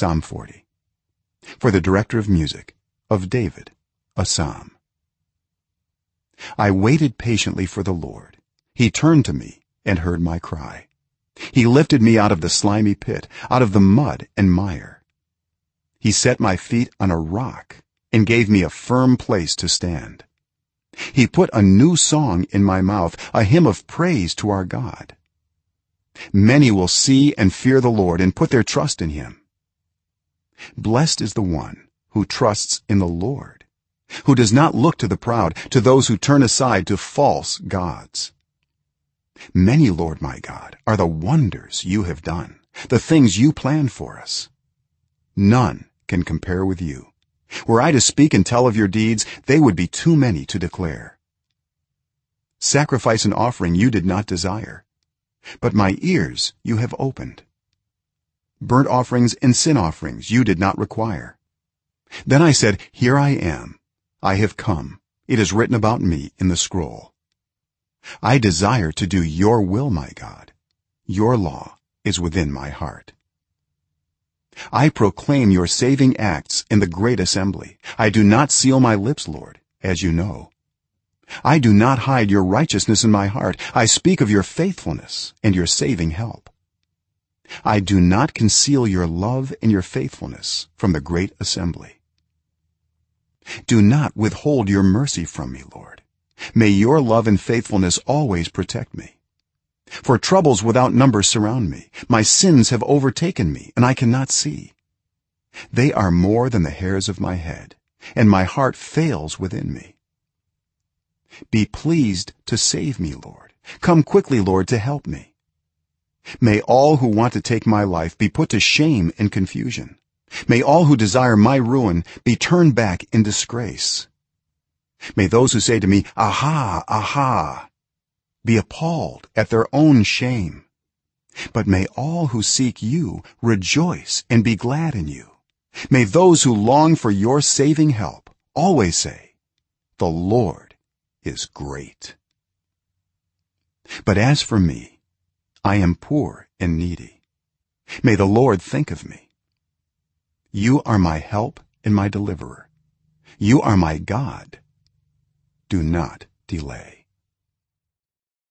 psalm 40 for the director of music of david a psalm. I waited patiently for the lord. He turned to me and heard my cry. He lifted me out of the slimy pit out of the mud and mire. He set my feet on a rock and gave me a firm place to stand. He put a new song in my mouth a hymn of praise to our god. Many will see and fear the lord and put their trust in him blessed is the one who trusts in the lord who does not look to the proud to those who turn aside to false gods. Many lord my god are the wonders you have done the things you planned for us. None can compare with you. Were i to speak and tell of your deeds they would be too many to declare. Sacrifice and offering you did not desire but my ears you have opened burnt offerings and sin offerings you did not require. Then i said here i am. I have come. It is written about me in the scroll. I desire to do your will my god. Your law is within my heart. I proclaim your saving acts in the great assembly. I do not seal my lips lord as you know. I do not hide your righteousness in my heart. I speak of your faithfulness and your saving help i do not conceal your love and your faithfulness from the great assembly. Do not withhold your mercy from me lord. May your love and faithfulness always protect me. For troubles without number surround me. My sins have overtaken me and i cannot see. They are more than the hairs of my head and my heart fails within me. Be pleased to save me lord. Come quickly lord to help me may all who want to take my life be put to shame and confusion. May all who desire my ruin be turned back in disgrace. May those who say to me aha aha be appalled at their own shame. But may all who seek you rejoice and be glad in you. May those who long for your saving help always say the lord is great. But as for me i am poor and needy. May the lord think of me. You are my help and my deliverer. You are my god. Do not delay